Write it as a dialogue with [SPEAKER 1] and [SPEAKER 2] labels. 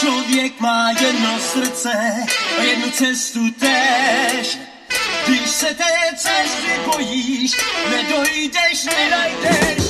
[SPEAKER 1] Člověk má jedno srdce a jednu cestu tež. Když se té cesty bojíš, nedojdeš, nenajdeš.